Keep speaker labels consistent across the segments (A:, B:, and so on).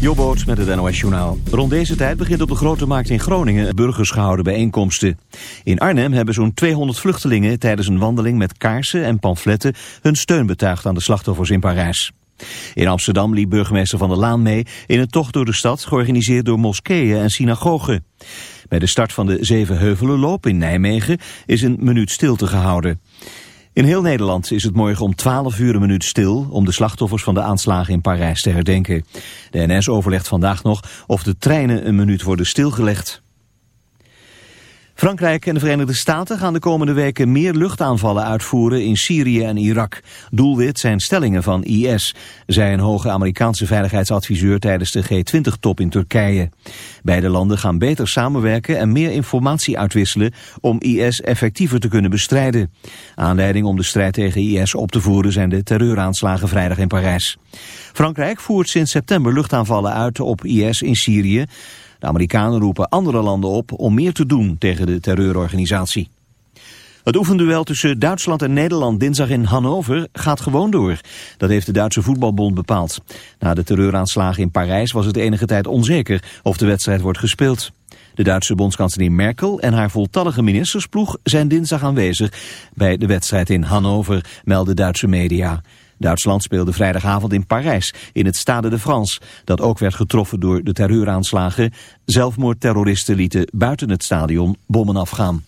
A: Jobboot met het NOS Journaal. Rond deze tijd begint op de Grote Markt in Groningen burgers gehouden bijeenkomsten. In Arnhem hebben zo'n 200 vluchtelingen tijdens een wandeling met kaarsen en pamfletten hun steun betuigd aan de slachtoffers in Parijs. In Amsterdam liep burgemeester Van der Laan mee in een tocht door de stad georganiseerd door moskeeën en synagogen. Bij de start van de Zevenheuvelenloop in Nijmegen is een minuut stilte gehouden. In heel Nederland is het morgen om 12 uur een minuut stil om de slachtoffers van de aanslagen in Parijs te herdenken. De NS overlegt vandaag nog of de treinen een minuut worden stilgelegd. Frankrijk en de Verenigde Staten gaan de komende weken meer luchtaanvallen uitvoeren in Syrië en Irak. Doelwit zijn stellingen van IS, zei een hoge Amerikaanse veiligheidsadviseur tijdens de G20-top in Turkije. Beide landen gaan beter samenwerken en meer informatie uitwisselen om IS effectiever te kunnen bestrijden. Aanleiding om de strijd tegen IS op te voeren zijn de terreuraanslagen vrijdag in Parijs. Frankrijk voert sinds september luchtaanvallen uit op IS in Syrië. De Amerikanen roepen andere landen op om meer te doen tegen de terreurorganisatie. Het oefenduel tussen Duitsland en Nederland dinsdag in Hannover gaat gewoon door. Dat heeft de Duitse voetbalbond bepaald. Na de terreuraanslagen in Parijs was het enige tijd onzeker of de wedstrijd wordt gespeeld. De Duitse bondskanselier Merkel en haar voltallige ministersploeg zijn dinsdag aanwezig bij de wedstrijd in Hannover, melden Duitse media. Duitsland speelde vrijdagavond in Parijs, in het Stade de France, dat ook werd getroffen door de terreuraanslagen. Zelfmoordterroristen lieten buiten het stadion bommen afgaan.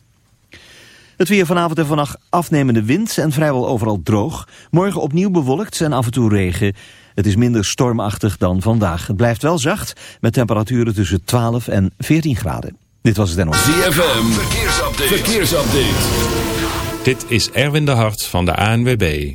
A: Het weer vanavond en vannacht afnemende wind en vrijwel overal droog. Morgen opnieuw bewolkt en af en toe regen. Het is minder stormachtig dan vandaag. Het blijft wel zacht, met temperaturen tussen 12 en 14 graden. Dit was het NOS.
B: ZFM, verkeersupdate. verkeersupdate.
C: Dit is Erwin de Hart van de ANWB.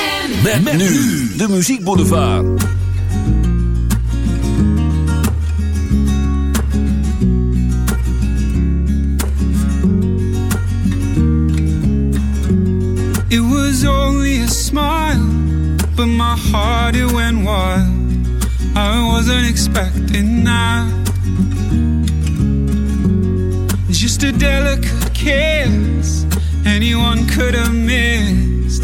B: Met, nu de.
D: It was only a smile, but my heart it went wild. I wasn't expecting that. Just a delicate kiss, anyone could have missed.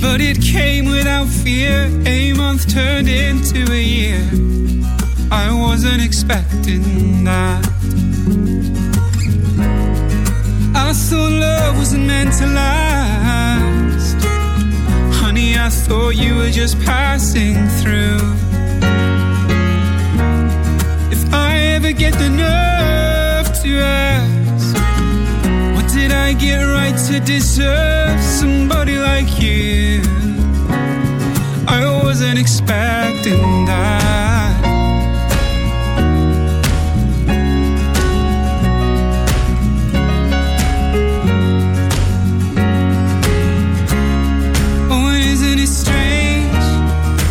D: But it came without fear. A month turned into a year. I wasn't expecting that. I thought love wasn't meant to last. Honey, I thought you were just passing through.
E: If I ever get the nerve to ask, what did I get right to deserve somebody like you? wasn't expecting that. Oh, isn't it strange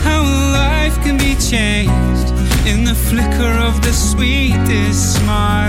E: how life can be changed in the flicker of the sweetest smile?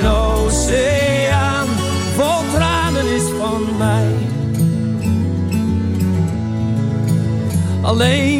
F: Een oceaan vol tranen is van mij. Alleen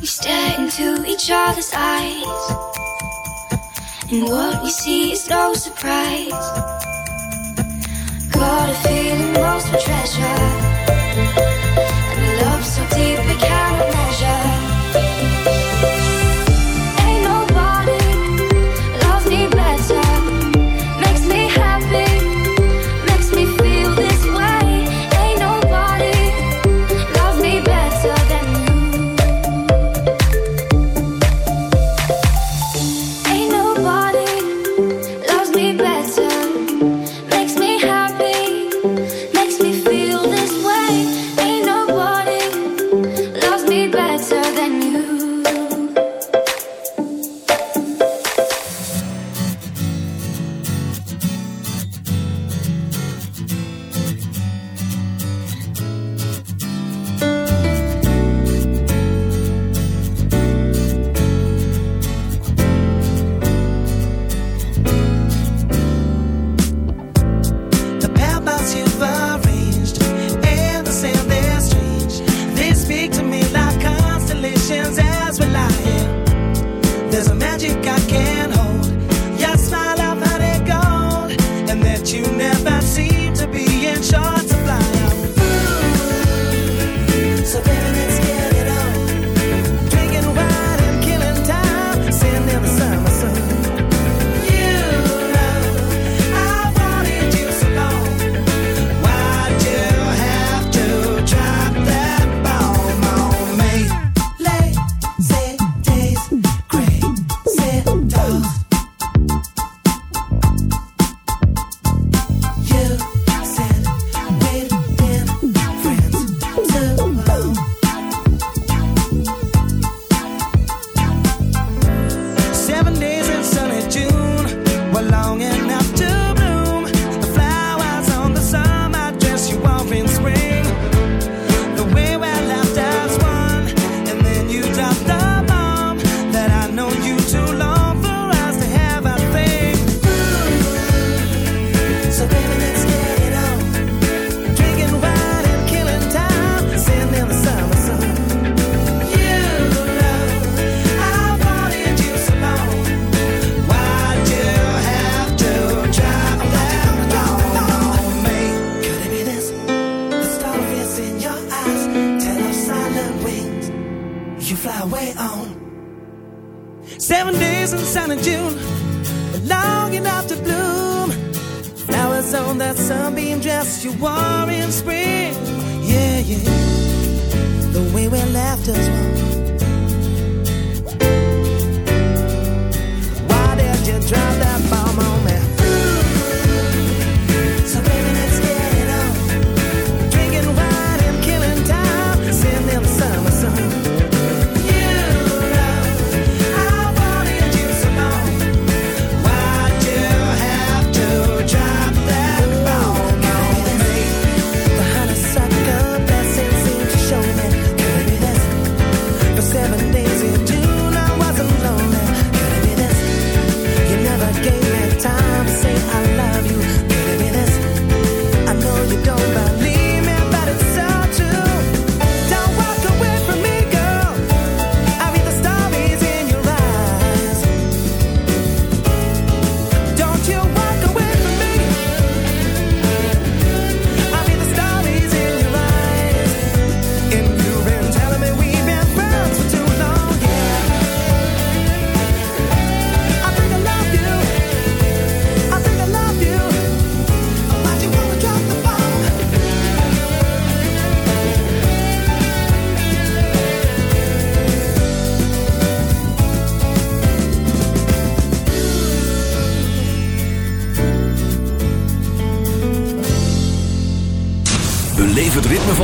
E: We stare into each other's eyes, and what we see is no surprise. Got a feeling lost of treasure, and a love so deep.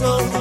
G: soul.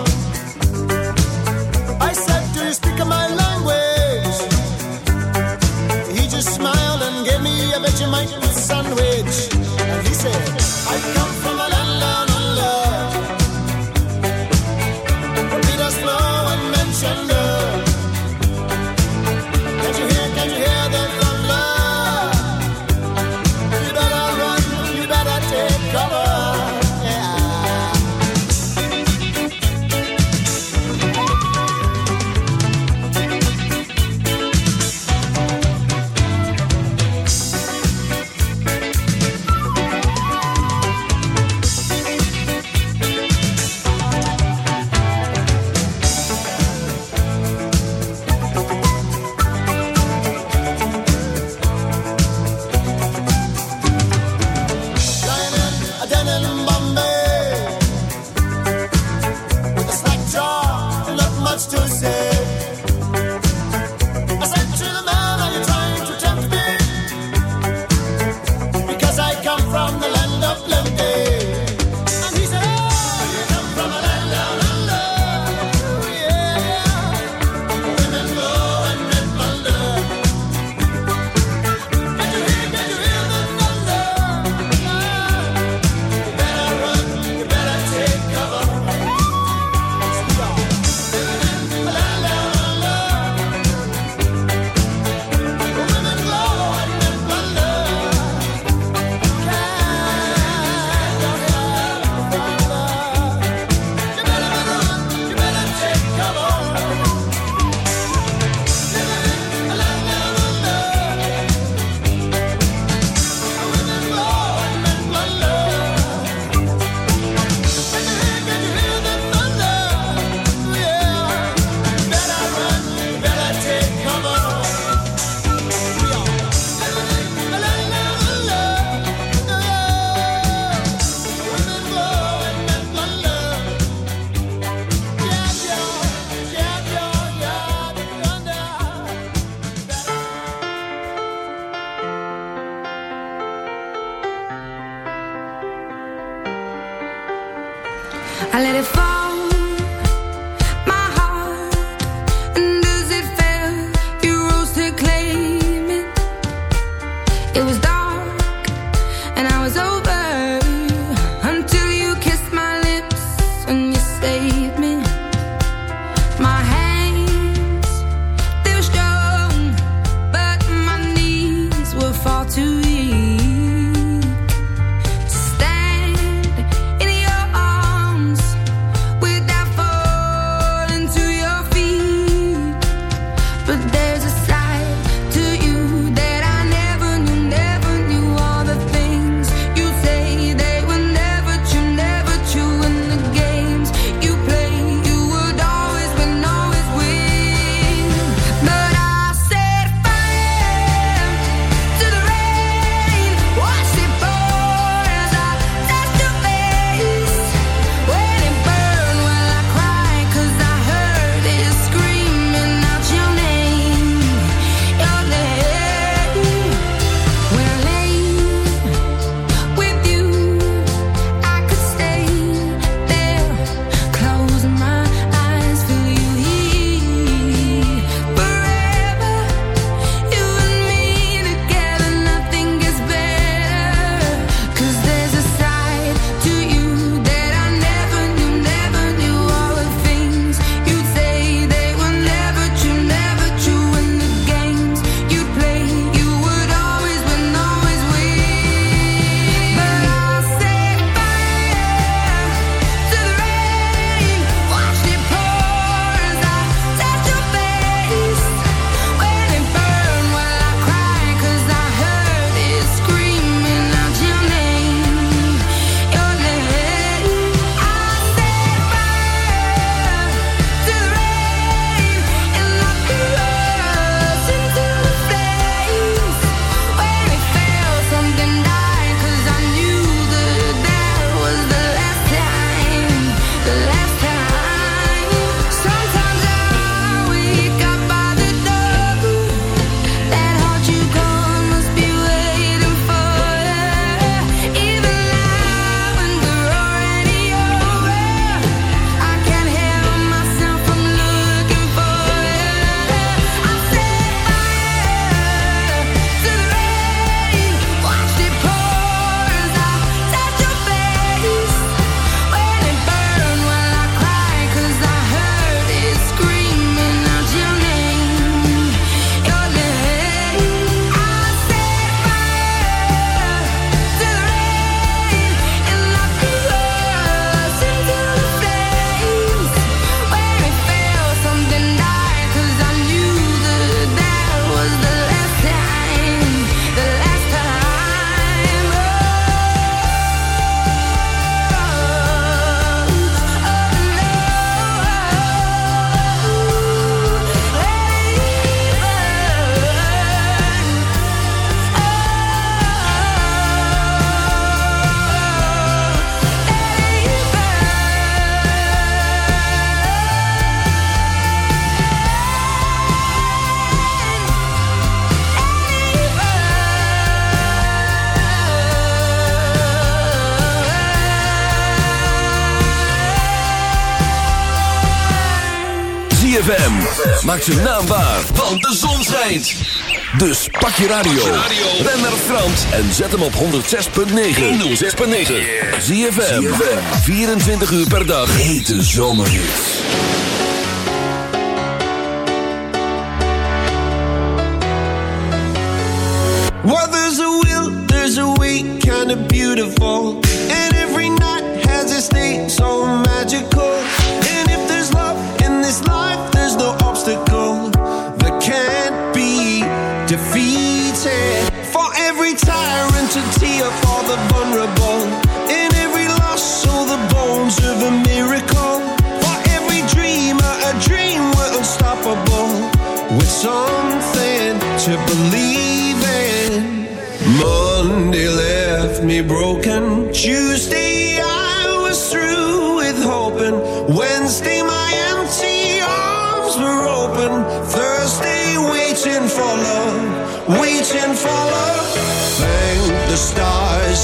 G: Maak zijn naam waar, want de zon schijnt. Dus pak je radio, ren naar Frans en zet hem op 106.9. 106.9. Zie je 24 uur per dag. Hete zomerhits.
H: What there's a will, there's a way, kind of beautiful.